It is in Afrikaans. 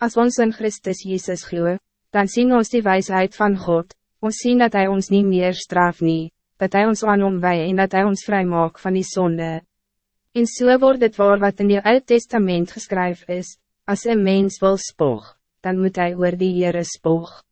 Als ons in Christus Jezus glo, dan zien ons die wijsheid van God, ons zien dat Hij ons niet meer straf nie, dat Hij ons aan omwee en dat Hij ons vrij maakt van die zonde. En so word het waar wat in die Oud Testament geschreven is, als een mens wil spoog, dan moet Hij oor die Heere spoog.